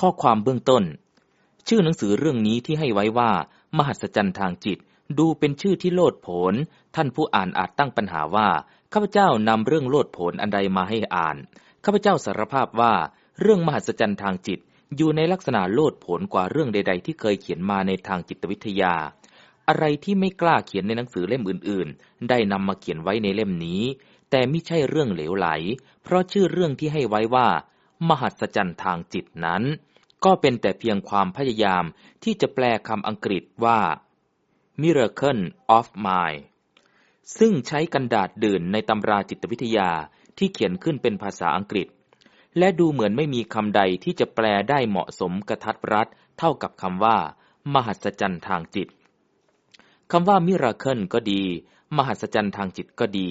ข้อความเบื้องต้น ชื่อหนังสือเรื่องนี้ที่ให้ไว้ว่า มหัศจรรย์ทางจิต ดูเป็นชื่อที่โลดโผนท่านผู้อ่านอาจตั้งปัญหาว่าข้าพเจ้านำเรื่องโลดโผนอันใดมาให้อ่านข้าพเจ้าสารภาพว่า เรื่องมหัศจรรย์ทางจิต อยู่ในลักษณะโลดโผนกว่าเรื่องใด ๆ ที่เคยเขียนมาในทางจิตวิทยา อะไรที่ไม่กล้าเขียนในหนังสือเล่มอื่น ๆ ได้นำมาเขียนไว้ในเล่มนี้ แต่ไม่ใช่เรื่องเหลวไหล เพราะชื่อเรื่องที่ให้ไว้ว่า มหัศจรรย์ทางจิตนั้น ก็เป็นแต่เพียงความพยายามที่จะแปลคำอังกฤษว่า miracle of mind ซึ่งใช้กันดาษดื่นในตำราจิตวิทยาที่เขียนขึ้นเป็นภาษาอังกฤษ และดูเหมือนไม่มีคำใดที่จะแปลได้เหมาะสมกระทัดรัดเท่ากับคำว่า มหัศจรรย์ทางจิตคำว่ามิราเคิลก็ดี มหัศจรรย์ทางจิตก็ดี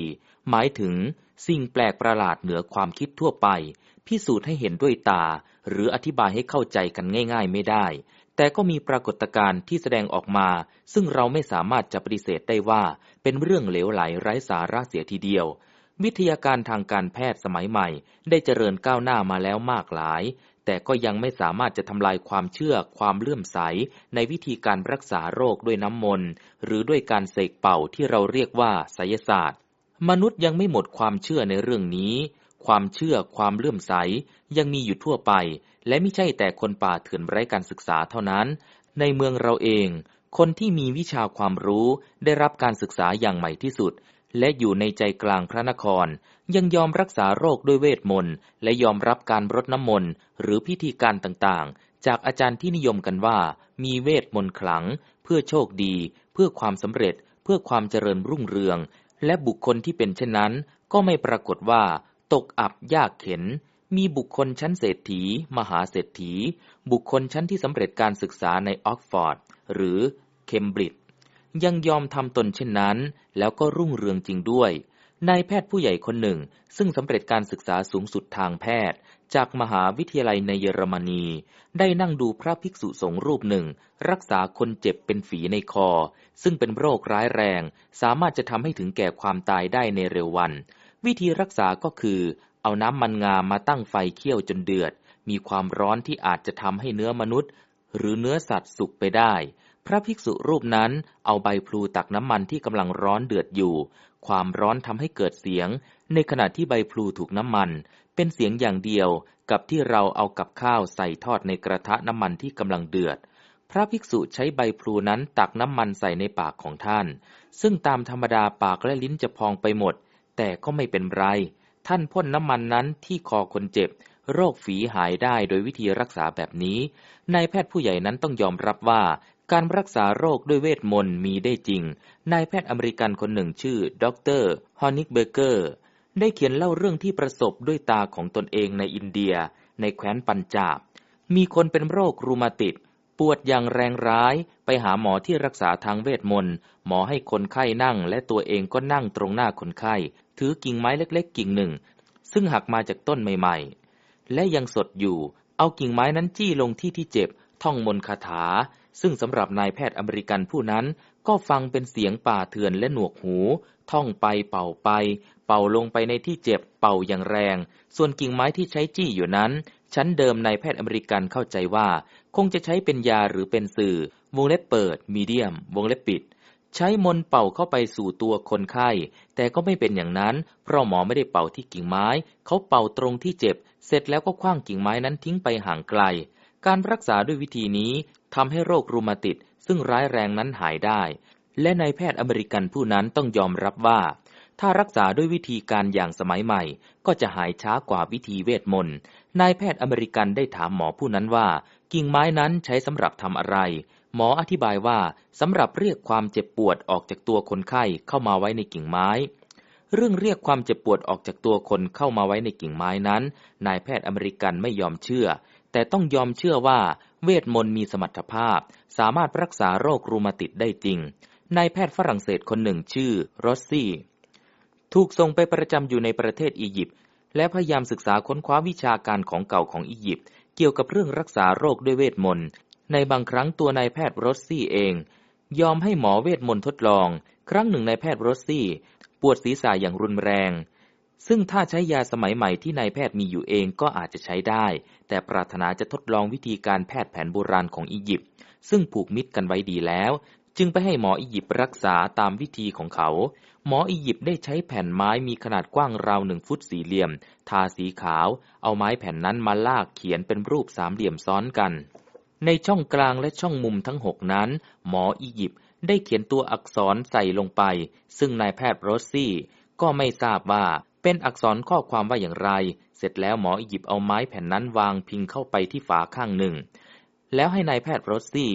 หมายถึงสิ่งแปลกประหลาดเหนือความคิดทั่วไป พิสูจน์ให้เห็นด้วยตา หรืออธิบายให้เข้าใจกันง่ายๆไม่ได้ แต่ก็มีปรากฏการณ์ที่แสดงออกมา ซึ่งเราไม่สามารถจะปฏิเสธได้ว่า เป็นเรื่องเหลวไหลไร้สาระเสียทีเดียว วิทยาการทางการแพทย์สมัยใหม่ ได้เจริญก้าวหน้ามาแล้วมากหลาย แต่ก็ยังไม่สามารถจะทำลายความเชื่อความเลื่อมใส ในวิธีการรักษาโรคด้วยน้ำมนต์ หรือด้วยการเสกเป่าที่เราเรียกว่าไสยศาสตร์ มนุษย์ยังไม่หมดความเชื่อในเรื่องนี้ ความเชื่อความเลื่อมใสยังมีอยู่ทั่วไป และไม่ใช่แต่คนป่าเถื่อนไร้การศึกษาเท่านั้น ในเมืองเราเอง คนที่มีวิชาความรู้ได้รับการศึกษาอย่างใหม่ที่สุด และอยู่ในใจกลางพระนคร ยังยอมรักษาโรคด้วยเวทมนต์และยอมรับการรดน้ำมนต์หรือพิธีการต่างๆ จากอาจารย์ที่นิยมกันว่า มีเวทมนต์ขลัง เพื่อโชคดี เพื่อความสำเร็จ เพื่อความเจริญรุ่งเรือง และบุคคลที่เป็นเช่นนั้น ก็ไม่ปรากฏว่า ตกอับยากเข็น มีบุคคลชั้นเศรษฐี มหาเศรษฐี บุคคลชั้นที่สำเร็จการศึกษาในออกฟอร์ด หรือเคมบริดจ์ยังยอมทำตนเช่นนั้น แล้วก็รุ่งเรืองจริงด้วยนายแพทย์ผู้ใหญ่คนหนึ่ง ซึ่งสำเร็จการศึกษาสูงสุดทางแพทย์ จากมหาวิทยาลัยในเยอรมนี ได้นั่งดูพระภิกษุสงฆ์รูปหนึ่ง รักษาคนเจ็บเป็นฝีในคอ ซึ่งเป็นโรคร้ายแรง สามารถจะทำให้ถึงแก่ความตายได้ในเร็ววัน วิธีรักษาก็คือ เอาน้ำมันงามาตั้งไฟเคี่ยวจนเดือด มีความร้อนที่อาจจะทำให้เนื้อมนุษย์ หรือเนื้อสัตว์สุกไปได้ พระภิกษุรูปนั้นเอาใบพลูตักน้ำมันที่กำลังร้อนเดือดอยู่ ความร้อนทำให้เกิดเสียง ในขณะที่ใบพลูถูกน้ำมัน เป็นเสียงอย่างเดียวกับที่เราเอากับข้าวใส่ทอดในกระทะน้ำมันที่กำลังเดือด พระภิกษุใช้ใบพลูนั้นตักน้ำมันใส่ในปากของท่าน ซึ่งตามธรรมดาปากและลิ้นจะพองไปหมด แต่ก็ไม่เป็นไร ท่านพ่นน้ำมันนั้นที่คอคนเจ็บ โรคฝีหายได้โดยวิธีรักษาแบบนี้ นายแพทย์ผู้ใหญ่นั้นต้องยอมรับว่า การรักษาโรคด้วยเวทมนต์มีได้จริง นายแพทย์อเมริกันคนหนึ่งชื่อดรฮอนิกเบเกอร์ ได้เขียนเล่าเรื่องที่ประสบด้วยตาของตนเองในอินเดีย ในแคว้นปัญจาบ มีคนเป็นโรครูมาติกปวดอย่างแรงร้ายไปหาหมอที่รักษาทางเวทมนต์ หมอให้คนไข้นั่งและตัวเองก็นั่งตรงหน้าคนไข้ ถือกิ่งไม้เล็กๆ กิ่งหนึ่ง ซึ่งหักมาจากต้นใหม่ๆ และยังสดอยู่ เอากิ่งไม้นั้นจี้ลงที่ที่เจ็บ ท่องมนคาถา ซึ่งสำหรับนายแพทย์อเมริกันผู้นั้น ก็ฟังเป็นเสียงป่าเถื่อนและหนวกหู ท่องไปเป่าไป เป่าลงไปในที่เจ็บ เป่าอย่างแรง ส่วนกิ่งไม้ที่ใช้จี้อยู่นั้น ชั้นเดิมนายแพทย์อเมริกันเข้าใจว่า คงจะใช้เป็นยาหรือเป็นสื่อ วงเล็บเปิด มีเดียม วงเล็บปิด ใช้มนเป่าเข้าไปสู่ตัวคนไข้ แต่ก็ไม่เป็นอย่างนั้น เพราะหมอไม่ได้เป่าที่กิ่งไม้ เขาเป่าตรงที่เจ็บ เสร็จแล้วก็คว้างกิ่งไม้นั้นทิ้งไปห่างไกล การรักษาด้วยวิธีนี้ทำให้โรครูมาติดซึ่งร้ายแรงนั้นหายได้ และนายแพทย์อเมริกันผู้นั้นต้องยอมรับว่า ถ้ารักษาด้วยวิธีการอย่างสมัยใหม่ ก็จะหายช้ากว่าวิธีเวทมนต์นายแพทย์อเมริกันได้ถามหมอผู้นั้นว่า กิ่งไม้นั้นใช้สำหรับทำอะไร หมออธิบายว่าสำหรับเรียกความเจ็บปวดออกจากตัวคนไข้เข้ามาไว้ในกิ่งไม้ เรื่องเรียกความเจ็บปวดออกจากตัวคนเข้ามาไว้ในกิ่งไม้นั้น นายแพทย์อเมริกันไม่ยอมเชื่อ แต่ต้องยอมเชื่อว่าเวทมนต์มีสมรรถภาพ สามารถรักษาโรครูมาติกได้จริง นายแพทย์ฝรั่งเศสคนหนึ่งชื่อรอสซี่ ถูกส่งไปประจำอยู่ในประเทศอียิปต์และพยายามศึกษาค้นคว้าวิชาการของเก่าของอียิปต์เกี่ยวกับเรื่องรักษาโรคด้วยเวทมนต์ ในบางครั้งตัวนายแพทย์โรสซี่เอง ยอมให้หมอเวทมนต์ทดลอง ครั้งหนึ่งนายแพทย์โรสซี่ ปวดศีรษะอย่างรุนแรง ซึ่งถ้าใช้ยาสมัยใหม่ที่นายแพทย์มีอยู่เองก็อาจจะใช้ได้ แต่ปรารถนาจะทดลองวิธีการแพทย์แผนโบราณของอียิปต์ซึ่งผูกมิตรกันไว้ดีแล้ว จึงไปให้หมออียิปต์รักษาตามวิธีของเขา หมออียิปต์ได้ใช้แผ่นไม้มีขนาดกว้างราวหนึ่งฟุตสี่เหลี่ยม ทาสีขาว เอาไม้แผ่นนั้นมาลากเขียนเป็นรูปสามเหลี่ยมซ้อนกัน ในช่องกลางและช่องมุมทั้งหกนั้น หมออียิปต์ได้เขียนตัวอักษรใส่ลงไป ซึ่งนายแพทย์โรซี่ ก็ไม่ทราบว่าเป็นอักษรข้อความว่าอย่างไร เสร็จแล้วหมออียิปต์เอาไม้แผ่นนั้นวางพิงเข้าไปที่ฝาข้างหนึ่ง แล้วให้นายแพทย์โรซี่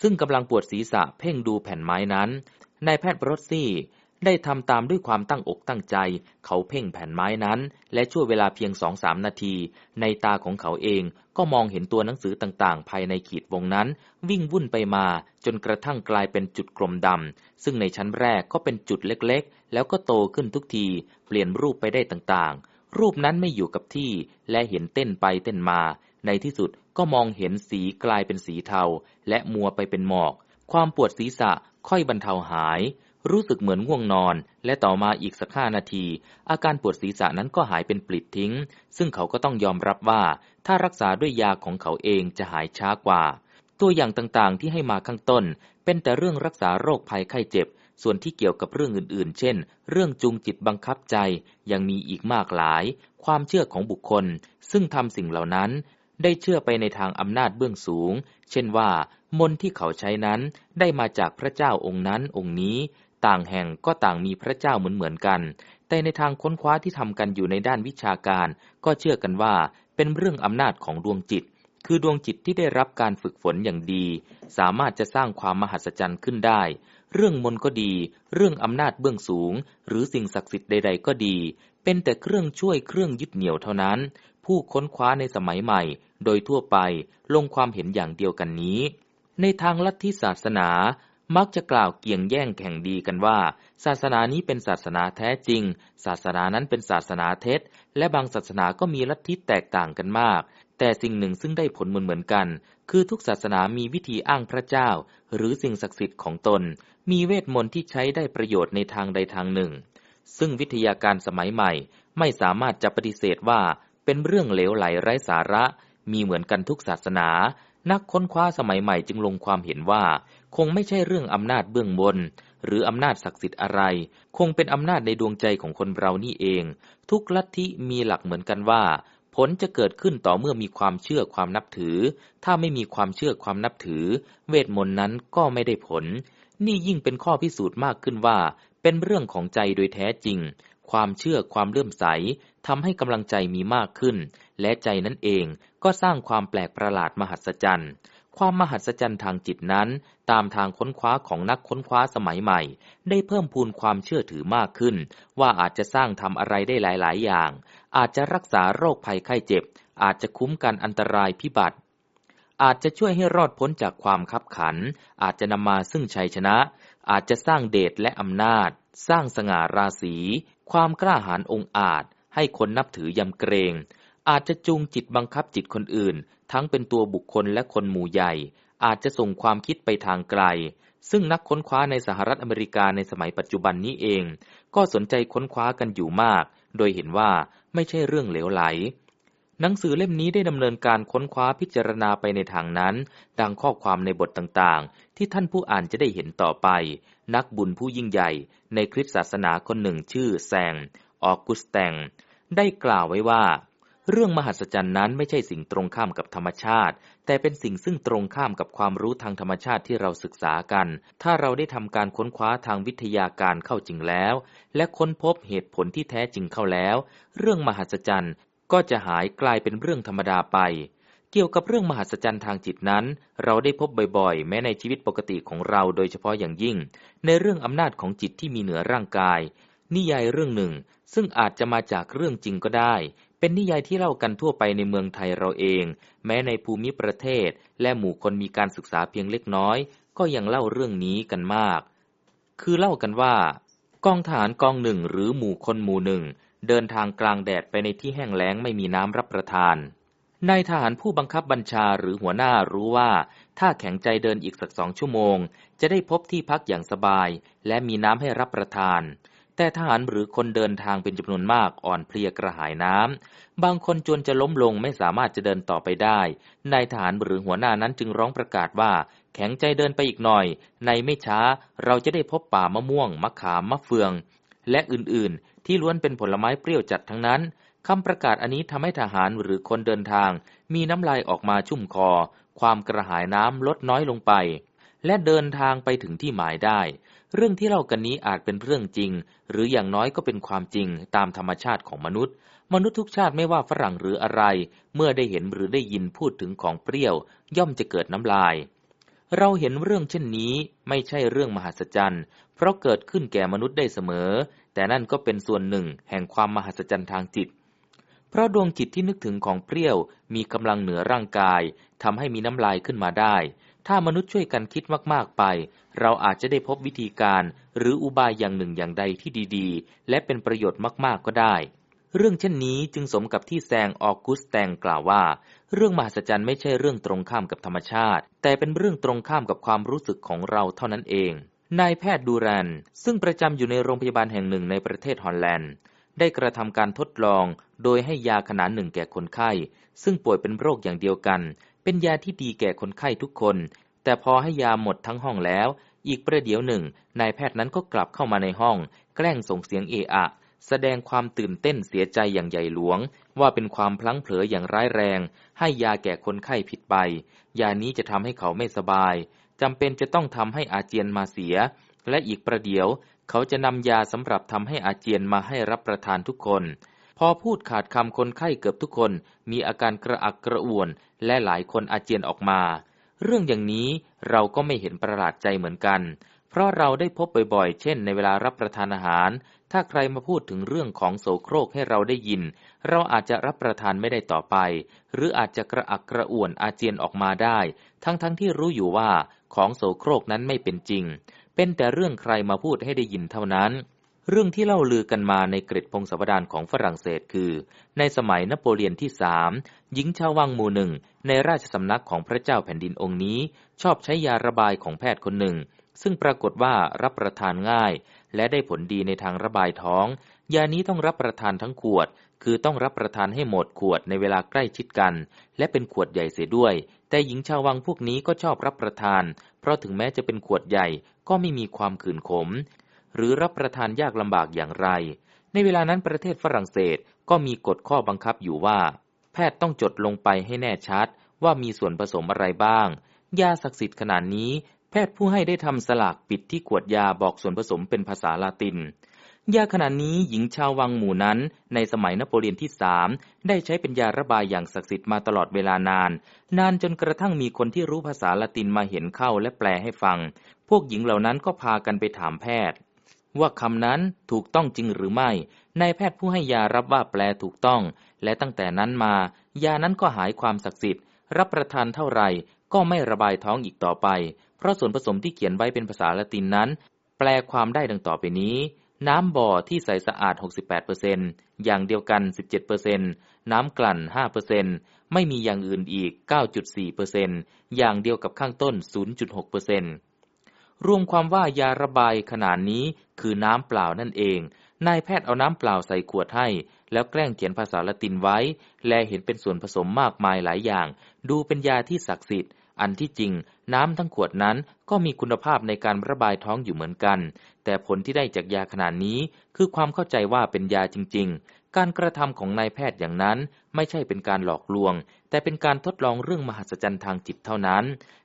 ซึ่งกำลังปวดศีรษะเพ่งดูแผ่นไม้นั้นนายแพทย์โรซี่ ได้ทำตามด้วยความตั้งอกตั้งใจ เขาเพ่งแผ่นไม้นั้น และช่วเวลาเพียงสองสามนาที ในตาของเขาเองก็มองเห็นตัวหนังสือต่างๆ ภายในขีดวงนั้น วิ่งวุ่นไปมา จนกระทั่งกลายเป็นจุดกลมดำ ซึ่งในชั้นแรกก็เป็นจุดเล็กๆ แล้วก็โตขึ้นทุกที เปลี่ยนรูปไปได้ต่างๆ รูปนั้นไม่อยู่กับที่ และเห็นเต้นไปเต้นมา ในที่สุดก็มองเห็นสีกลายเป็นสีเทา และมัวไปเป็นหมอก ความปวดศีรษะค่อยบรรเทาหาย รู้สึกเหมือนง่วงนอน และต่อมาอีกสักห้านาที อาการปวดศีรษะนั้นก็หายเป็นปลิดทิ้ง ซึ่งเขาก็ต้องยอมรับว่า ถ้ารักษาด้วยยาของเขาเองจะหายช้ากว่า ตัวอย่างต่างๆ ที่ให้มาข้างต้น เป็นแต่เรื่องรักษาโรคภัยไข้เจ็บ ส่วนที่เกี่ยวกับเรื่องอื่นๆ เช่น เรื่องจูงจิตบังคับใจ ยังมีอีกมากหลาย ความเชื่อของบุคคล ซึ่งทำสิ่งเหล่านั้นได้เชื่อไปในทางอำนาจเบื้องสูง เช่นว่า มนที่เขาใช้นั้นได้มาจากพระเจ้าองค์นั้นองค์นี้ ต่างแห่งก็ต่างมีพระเจ้าเหมือนเหมือนกัน แต่ในทางค้นคว้าที่ทำกันอยู่ในด้านวิชาการ ก็เชื่อกันว่าเป็นเรื่องอำนาจของดวงจิต คือดวงจิตที่ได้รับการฝึกฝนอย่างดี สามารถจะสร้างความมหัศจรรย์ขึ้นได้ เรื่องมนก็ดี เรื่องอำนาจเบื้องสูง หรือสิ่งศักดิ์สิทธิ์ใด ๆ ก็ดี เป็นแต่เครื่องช่วยเครื่องยึดเหนี่ยวเท่านั้น ผู้ค้นคว้าในสมัยใหม่ โดยทั่วไปลงความเห็นอย่างเดียวกันนี้ในทางลัทธิศาสนา มักจะกล่าวเกี่ยงแย่งแข่งดีกันว่า ศาสนานี้เป็นศาสนาแท้จริง ศาสนานั้นเป็นศาสนาเท็จ และบางศาสนาก็มีลัทธิแตกต่างกันมาก แต่สิ่งหนึ่งซึ่งได้ผลเหมือนเหมือนกัน คือทุกศาสนามีวิธีอ้างพระเจ้า หรือสิ่งศักดิ์สิทธิ์ของตน มีเวทมนต์ที่ใช้ได้ประโยชน์ในทางใดทางหนึ่ง ซึ่งวิทยาการสมัยใหม่ ไม่สามารถจะปฏิเสธว่าเป็นเรื่องเหลวไหลไร้สาระ มีเหมือนกันทุกศาสนา นักค้นคว้าสมัยใหม่จึงลงความเห็นว่า คงไม่ใช่เรื่องอำนาจเบื้องบน หรืออำนาจศักดิ์สิทธิ์อะไร คงเป็นอำนาจในดวงใจของคนเรานี่เอง ทุกลัทธิมีหลักเหมือนกันว่า ผลจะเกิดขึ้นต่อเมื่อมีความเชื่อความนับถือ ถ้าไม่มีความเชื่อความนับถือ เวทมนต์นั้นก็ไม่ได้ผล นี่ยิ่งเป็นข้อพิสูจน์มากขึ้นว่า เป็นเรื่องของใจโดยแท้จริง ความเชื่อความเลื่อมใสทำให้กำลังใจมีมากขึ้น และใจนั้นเองก็สร้างความแปลกประหลาดมหัศจรรย์ความมหัศจรรย์ทางจิตนั้น ตามทางค้นคว้าของนักค้นคว้าสมัยใหม่ ได้เพิ่มพูนความเชื่อถือมากขึ้น ว่าอาจจะสร้างทำอะไรได้หลาย ๆ อย่าง อาจจะรักษาโรคภัยไข้เจ็บ อาจจะคุ้มกันอันตรายพิบัติ อาจจะช่วยให้รอดพ้นจากความคับขัน อาจจะนำมาซึ่งชัยชนะ อาจจะสร้างเดชและอำนาจ สร้างสง่าราศี ความกล้าหาญองอาจ ให้คนนับถือยำเกรง อาจจะจูงจิตบังคับจิตคนอื่น ทั้งเป็นตัวบุคคลและคนหมู่ใหญ่ อาจจะส่งความคิดไปทางไกล ซึ่งนักค้นคว้าในสหรัฐอเมริกาในสมัยปัจจุบันนี้เอง ก็สนใจค้นคว้ากันอยู่มาก โดยเห็นว่าไม่ใช่เรื่องเหลวไหล หนังสือเล่มนี้ได้ดำเนินการค้นคว้าพิจารณาไปในทางนั้น ดังข้อความในบทต่างๆ ที่ท่านผู้อ่านจะได้เห็นต่อไป นักบุญผู้ยิ่งใหญ่ ในคริสตศาสนาคนหนึ่งชื่อแซง ออกุสแตง ได้กล่าวไว้ว่า เรื่องมหัศจรรย์นั้นไม่ใช่สิ่งตรงข้ามกับธรรมชาติ แต่เป็นสิ่งซึ่งตรงข้ามกับความรู้ทางธรรมชาติที่เราศึกษากัน ถ้าเราได้ทำการค้นคว้าทางวิทยาการเข้าจริงแล้ว และค้นพบเหตุผลที่แท้จริงเข้าแล้ว เรื่องมหัศจรรย์ก็จะหายกลายเป็นเรื่องธรรมดาไป เกี่ยวกับเรื่องมหัศจรรย์ทางจิตนั้น เราได้พบบ่อยๆ แม้ในชีวิตปกติของเราโดยเฉพาะอย่างยิ่ง ในเรื่องอำนาจของจิตที่มีเหนือร่างกาย นิยายเรื่องหนึ่ง ซึ่งอาจจะมาจากเรื่องจริงก็ได้ เป็นนิยายที่เล่ากันทั่วไปในเมืองไทยเราเอง แม้ในภูมิประเทศ และหมู่คนมีการศึกษาเพียงเล็กน้อย ก็ยังเล่าเรื่องนี้กันมาก คือเล่ากันว่ากองทหารกองหนึ่งหรือหมู่คนหมู่หนึ่ง เดินทางกลางแดดไปในที่แห้งแล้งไม่มีน้ำรับประทานนายทหารผู้บังคับบัญชาหรือหัวหน้ารู้ว่า ถ้าแข็งใจเดินอีกสักสองชั่วโมง จะได้พบที่พักอย่างสบาย และมีน้ำให้รับประทาน แต่ทหารหรือคนเดินทางเป็นจำนวนมากอ่อนเพลียกระหายน้ำ บางคนจนจะล้มลงไม่สามารถจะเดินต่อไปได้ นายทหารหรือหัวหน้านั้นจึงร้องประกาศว่า แข็งใจเดินไปอีกหน่อย ในไม่ช้าเราจะได้พบป่ามะม่วง มะขาม มะเฟือง และอื่นๆ ที่ล้วนเป็นผลไม้เปรี้ยวจัดทั้งนั้นคำประกาศอันนี้ทำให้ทหารหรือคนเดินทาง มีน้ำลายออกมาชุ่มคอ ความกระหายน้ำลดน้อยลงไป และเดินทางไปถึงที่หมายได้ เรื่องที่เล่ากันนี้อาจเป็นเรื่องจริง หรืออย่างน้อยก็เป็นความจริงตามธรรมชาติของมนุษย์ มนุษย์ทุกชาติไม่ว่าฝรั่งหรืออะไร เมื่อได้เห็นหรือได้ยินพูดถึงของเปรี้ยว ย่อมจะเกิดน้ำลาย เราเห็นเรื่องเช่นนี้ไม่ใช่เรื่องมหัศจรรย์ เพราะเกิดขึ้นแก่มนุษย์ได้เสมอ แต่นั่นก็เป็นส่วนหนึ่งแห่งความมหัศจรรย์ทางจิตเพราะดวงจิตที่นึกถึงของเปรี้ยวมีกำลังเหนือร่างกายทำให้มีน้ำลายขึ้นมาได้ ถ้ามนุษย์ช่วยกันคิดมากๆไป เราอาจจะได้พบวิธีการหรืออุบายอย่างหนึ่งอย่างใดที่ดีๆ และเป็นประโยชน์มากๆก็ได้ เรื่องเช่นนี้จึงสมกับที่แซงออกุสแตงกล่าวว่า เรื่องมหัศจรรย์ไม่ใช่เรื่องตรงข้ามกับธรรมชาติ แต่เป็นเรื่องตรงข้ามกับความรู้สึกของเราเท่านั้นเอง นายแพทย์ดูรัน ซึ่งประจำอยู่ในโรงพยาบาลแห่งหนึ่งในประเทศฮอลแลนด์ได้กระทำการทดลองโดยให้ยาขนาดหนึ่งแก่คนไข้ ซึ่งป่วยเป็นโรคอย่างเดียวกัน เป็นยาที่ดีแก่คนไข้ทุกคน แต่พอให้ยาหมดทั้งห้องแล้ว อีกประเดี๋ยวหนึ่ง นายแพทย์นั้นก็กลับเข้ามาในห้อง แกล้งส่งเสียงเอะอะ แสดงความตื่นเต้นเสียใจอย่างใหญ่หลวง ว่าเป็นความพลั้งเผลออย่างร้ายแรง ให้ยาแก่คนไข้ผิดไป ยานี้จะทำให้เขาไม่สบายจำเป็นจะต้องทำให้อาเจียนมาเสีย และอีกประเดี๋ยว เขาจะนำยาสำหรับทำให้อาเจียนมาให้รับประทานทุกคน พอพูดขาดคำคนไข้เกือบทุกคน มีอาการกระอักกระอ่วน และหลายคนอาเจียนออกมา เรื่องอย่างนี้เราก็ไม่เห็นประหลาดใจเหมือนกัน เพราะเราได้พบบ่อยๆ เช่น ในเวลารับประทานอาหาร ถ้าใครมาพูดถึงเรื่องของโสโครกให้เราได้ยิน เราอาจจะรับประทานไม่ได้ต่อไป หรืออาจจะกระอักกระอ่วนอาเจียนออกมาได้ ทั้งๆทที่รู้อยู่ว่าของโสโครกนั้นไม่เป็นจริง เป็นแต่เรื่องใครมาพูดให้ได้ยินเท่านั้น เรื่องที่เล่าลือกันมาในเกร็ดพงศาวดารของฝรั่งเศสคือ ในสมัยนโปเลียนที่สามหญิงชาววังหมู่หนึ่ง ในราชสำนักของพระเจ้าแผ่นดินองค์นี้ ชอบใช้ยาระบายของแพทย์คนหนึ่ง ซึ่งปรากฏว่ารับประทานง่าย และได้ผลดีในทางระบายท้อง ยานี้ต้องรับประทานทั้งขวด คือต้องรับประทานให้หมดขวดในเวลาใกล้ชิดกัน และเป็นขวดใหญ่เสียด้วย แต่หญิงชาววังพวกนี้ก็ชอบรับประทาน เพราะถึงแม้จะเป็นขวดใหญ่ก็ไม่มีความขืนขม หรือรับประทานยากลำบากอย่างไร ในเวลานั้นประเทศฝรั่งเศสก็มีกฎข้อบังคับอยู่ว่า แพทย์ต้องจดลงไปให้แน่ชัด ว่ามีส่วนผสมอะไรบ้าง ยาศักดิ์สิทธิ์ขนาดนี้ แพทย์ผู้ให้ได้ทำสลากปิดที่ขวดยาบอกส่วนผสมเป็นภาษาลาตินยาขนาดนี้หญิงชาววังหมู่นั้นในสมัยนโปเลียนที่สามได้ใช้เป็นยาระบายอย่างศักดิ์สิทธิ์มาตลอดเวลานาน นานจนกระทั่งมีคนที่รู้ภาษาละตินมาเห็นเข้าและแปลให้ฟัง พวกหญิงเหล่านั้นก็พากันไปถามแพทย์ ว่าคำนั้นถูกต้องจริงหรือไม่ นายแพทย์ผู้ให้ยารับว่าแปลถูกต้อง และตั้งแต่นั้นมา ยานั้นก็หายความศักดิ์สิทธิ์ รับประทานเท่าไหร่ก็ไม่ระบายท้องอีกต่อไป เพราะส่วนผสมที่เขียนไว้เป็นภาษาละตินนั้น แปลความได้ดังต่อไปนี้ น้ำบ่อที่ใสสะอาด 68%อย่างเดียวกัน 17%น้ำกลั่น 5%ไม่มีอย่างอื่นอีก 9.4%อย่างเดียวกับข้างต้น 0.6% รวมความว่ายาระบายขนาดนี้คือน้ำเปล่านั่นเอง นายแพทย์เอาน้ำเปล่าใส่ขวดให้ แล้วแกล้งเขียนภาษาละตินไว้ และเห็นเป็นส่วนผสมมากมายหลายอย่าง ดูเป็นยาที่ศักดิ์สิทธิ์ อันที่จริง น้ำทั้งขวดนั้นก็มีคุณภาพในการระบายท้องอยู่เหมือนกัน แต่ผลที่ได้จากยาขนาดนี้คือความเข้าใจว่าเป็นยาจริง ๆ การกระทำของนายแพทย์อย่างนั้นไม่ใช่เป็นการหลอกลวง แต่เป็นการทดลองเรื่องมหัศจรรย์ทางจิตเท่านั้น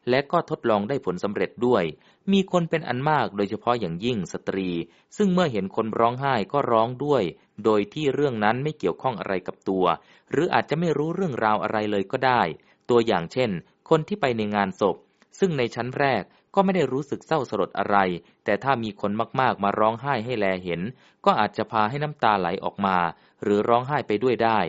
และก็ทดลองได้ผลสำเร็จด้วย มีคนเป็นอันมากโดยเฉพาะอย่างยิ่งสตรี ซึ่งเมื่อเห็นคนร้องไห้ก็ร้องด้วย โดยที่เรื่องนั้นไม่เกี่ยวข้องอะไรกับตัว หรืออาจจะไม่รู้เรื่องราวอะไรเลยก็ได้ ตัวอย่างเช่น คนที่ไปในงานศพ ซึ่งในชั้นแรก ก็ไม่ได้รู้สึกเศร้าสลดอะไร แต่ถ้ามีคนมากๆมาร้องไห้ให้แลเห็น ก็อาจจะพาให้น้ำตาไหลออกมา หรือร้องไห้ไปด้วยได้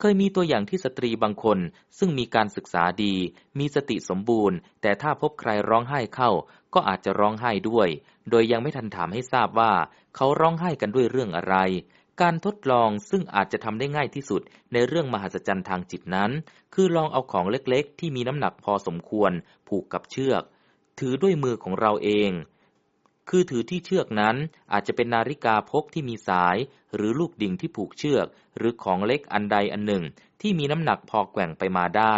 เคยมีตัวอย่างที่สตรีบางคน ซึ่งมีการศึกษาดี มีสติสมบูรณ์ แต่ถ้าพบใครร้องไห้เข้า ก็อาจจะร้องไห้ด้วย โดยยังไม่ทันถามให้ทราบว่า เขาร้องไห้กันด้วยเรื่องอะไรการทดลองซึ่งอาจจะทำได้ง่ายที่สุดในเรื่องมหัศจรรย์ทางจิตนั้น คือลองเอาของเล็กๆ ที่มีน้ำหนักพอสมควร ผูกกับเชือก ถือด้วยมือของเราเอง คือถือที่เชือกนั้นอาจจะเป็นนาฬิกาพกที่มีสาย หรือลูกดิ่งที่ผูกเชือก หรือของเล็กอันใดอันหนึ่ง ที่มีน้ำหนักพอแกว่งไปมาได้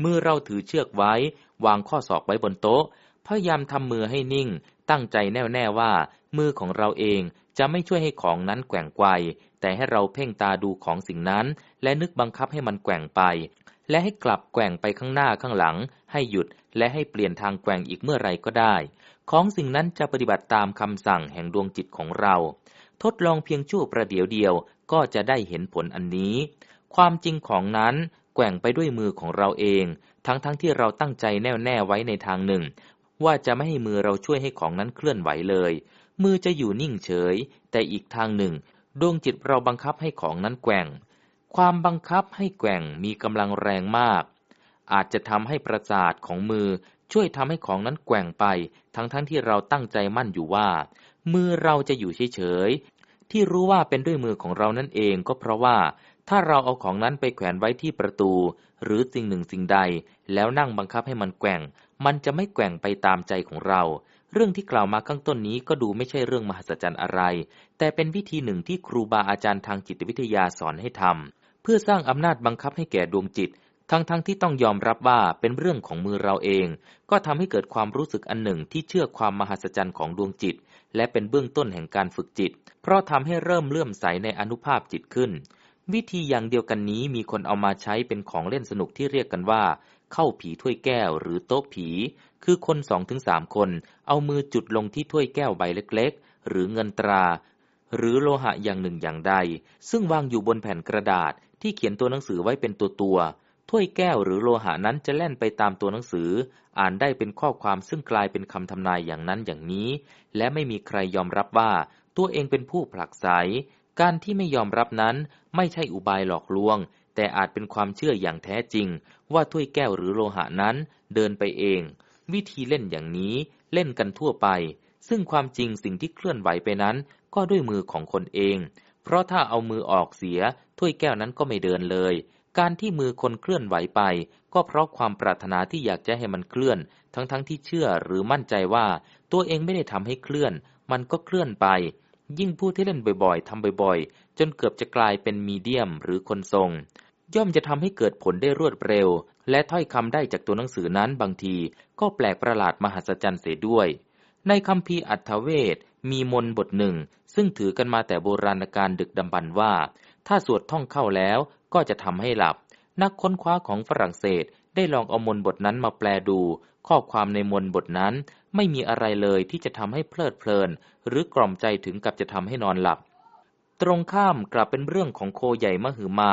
เมื่อเราถือเชือกไว้ วางข้อศอกไว้บนโต๊ะ พยายามทำมือให้นิ่ง ตั้งใจแน่วแน่ว่า มือของเราเองจะไม่ช่วยให้ของนั้นแกว่งไกวแต่ให้เราเพ่งตาดูของสิ่งนั้น และนึกบังคับให้มันแกว่งไป และให้กลับแกว่งไปข้างหน้าข้างหลัง ให้หยุดและให้เปลี่ยนทางแกว่งอีกเมื่อไรก็ได้ ของสิ่งนั้นจะปฏิบัติตามคำสั่งแห่งดวงจิตของเรา ทดลองเพียงชั่วประเดี๋ยวเดียวก็จะได้เห็นผลอันนี้ ความจริงของนั้นแกว่งไปด้วยมือของเราเอง ทั้งๆทที่เราตั้งใจแน่วแน่ไว้ในทางหนึ่ง ว่าจะไม่ให้มือเราช่วยให้ของนั้นเคลื่อนไหวเลย มือจะอยู่นิ่งเฉย แต่อีกทางหนึ่ง ดวงจิตเราบังคับให้ของนั้นแกว่ง ความบังคับให้แกว่งมีกำลังแรงมาก อาจจะทำให้ประสาทของมือช่วยทำให้ของนั้นแกว่งไป ทั้งๆทที่เราตั้งใจมั่นอยู่ว่า มือเราจะอยู่เฉยๆ ที่รู้ว่าเป็นด้วยมือของเรานั่นเองก็เพราะว่า ถ้าเราเอาของนั้นไปแขวนไว้ที่ประตู หรือสิ่งหนึ่งสิ่งใด แล้วนั่งบังคับให้มันแกว่ง มันจะไม่แกว่งไปตามใจของเรา เรื่องที่กล่าวมาข้างต้นนี้ก็ดูไม่ใช่เรื่องมหัศจรรย์อะไร แต่เป็นวิธีหนึ่งที่ครูบาอาจารย์ทางจิตวิทยาสอนให้ทำเพื่อสร้างอำนาจบังคับให้แก่ดวงจิต ทั้งๆทที่ต้องยอมรับว่าเป็นเรื่องของมือเราเอง ก็ทำให้เกิดความรู้สึกอันหนึ่งที่เชื่อความมหัศจรรย์ของดวงจิต และเป็นเบื้องต้นแห่งการฝึกจิต เพราะทำให้เริ่มเลื่อมใสในอนุภาพจิตขึ้นวิธีอย่างเดียวกันนี้มีคนเอามาใช้เป็นของเล่นสนุกที่เรียกกันว่า เข้าผีถ้วยแก้วหรือโต๊ะผี คือคนสองถึงสามคน เอามือจุดลงที่ถ้วยแก้วใบเล็กๆ หรือเงินตรา หรือโลหะอย่างหนึ่งอย่างใด ซึ่งวางอยู่บนแผ่นกระดาษที่เขียนตัวหนังสือไว้เป็นตัวตัวถ้วยแก้วหรือโลหะนั้นจะแล่นไปตามตัวหนังสือ อ่านได้เป็นข้อความซึ่งกลายเป็นคำทำนายอย่างนั้นอย่างนี้ และไม่มีใครยอมรับว่า ตัวเองเป็นผู้ผลักไส การที่ไม่ยอมรับนั้นไม่ใช่อุบายหลอกลวง แต่อาจเป็นความเชื่ออย่างแท้จริง ว่าถ้วยแก้วหรือโลหะนั้นเดินไปเอง วิธีเล่นอย่างนี้เล่นกันทั่วไป ซึ่งความจริงสิ่งที่เคลื่อนไหวไปนั้น ก็ด้วยมือของคนเอง เพราะถ้าเอามือออกเสีย ถ้วยแก้วนั้นก็ไม่เดินเลย การที่มือคนเคลื่อนไหวไป ก็เพราะความปรารถนาที่อยากจะให้มันเคลื่อน ทั้งๆทที่เชื่อหรือมั่นใจว่า ตัวเองไม่ได้ทำให้เคลื่อน มันก็เคลื่อนไปยิ่งผู้ที่เล่นบ่อยๆ ทำบ่อยๆ จนเกือบจะกลายเป็นมีเดียมหรือคนทรง ย่อมจะทำให้เกิดผลได้รวดเร็ว และถ้อยคำได้จากตัวหนังสือนั้นบางทีก็แปลกประหลาดมหัศจรรย์เสียด้วย ในคำพีอัตเวทมีมนบทหนึ่ง ซึ่งถือกันมาแต่โบราณกาลดึกดำบรรว่า ถ้าสวดท่องเข้าแล้วก็จะทำให้หลับ นักค้นคว้าของฝรั่งเศสได้ลองเอามนบทนั้นมาแปลดู ข้อความในมนบทนั้นไม่มีอะไรเลยที่จะทำให้เพลิดเพลิน หรือกล่อมใจถึงกับจะทำให้นอนหลับ ตรงข้ามกลับเป็นเรื่องของโคใหญ่มหือมา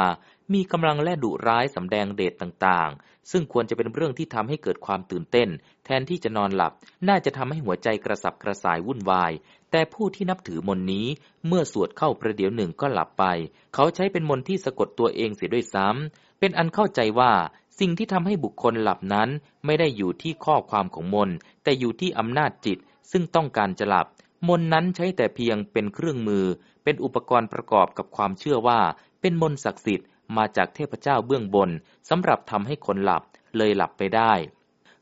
มีกำลังและดุร้ายสำแดงเดชต่างๆ ซึ่งควรจะเป็นเรื่องที่ทำให้เกิดความตื่นเต้น แทนที่จะนอนหลับ น่าจะทำให้หัวใจกระสับกระส่ายวุ่นวาย แต่ผู้ที่นับถือมนนี้ เมื่อสวดเข้าประเดี๋ยวหนึ่งก็หลับไป เขาใช้เป็นมนที่สะกดตัวเองเสียด้วยซ้ำ เป็นอันเข้าใจว่าสิ่งที่ทำให้บุคคลหลับนั้น ไม่ได้อยู่ที่ข้อความของมน แต่อยู่ที่อำนาจจิต ซึ่งต้องการจะหลับ มนนั้นใช้แต่เพียงเป็นเครื่องมือ เป็นอุปกรณ์ประกอบกับความเชื่อว่า เป็นมนศักดิ์สิทธิ์มาจากเทพเจ้าเบื้องบนสำหรับทำให้คนหลับเลยหลับไปได้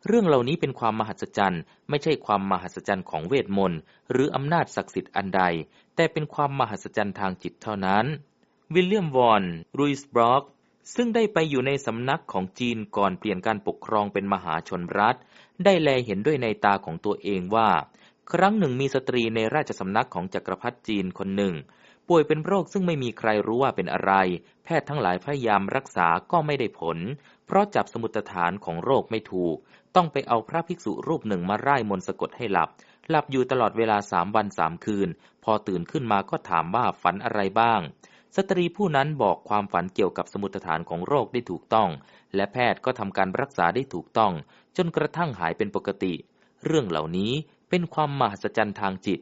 เรื่องเหล่านี้เป็นความมหัศจรรย์ ไม่ใช่ความมหัศจรรย์ของเวทมนต์หรืออำนาจศักดิ์สิทธิ์อันใด แต่เป็นความมหัศจรรย์ทางจิตเท่านั้น วิลเลียมวอนรูสบล็อกซึ่งได้ไปอยู่ในสำนักของจีนก่อนเปลี่ยนการปกครองเป็นมหาชนรัฐ ได้แลเห็นด้วยในตาของตัวเองว่า ครั้งหนึ่งมีสตรีในราชสำนักของจักรพรรดิจีนคนหนึ่ง ป่วยเป็นโรคซึ่งไม่มีใครรู้ว่าเป็นอะไร แพทย์ทั้งหลายพยายามรักษาก็ไม่ได้ผล เพราะจับสมุดฐานของโรคไม่ถูก ต้องไปเอาพระภิกษุรูปหนึ่งมาไร่มนสะกดให้หลับ หลับอยู่ตลอดเวลาสามวันสามคืน พอตื่นขึ้นมาก็ถามว่าฝันอะไรบ้าง สตรีผู้นั้นบอกความฝันเกี่ยวกับสมุดฐานของโรคได้ถูกต้อง และแพทย์ก็ทำการรักษาได้ถูกต้อง จนกระทั่งหายเป็นปกติ เรื่องเหล่านี้ เป็นความมหัศจรรย์ทางจิต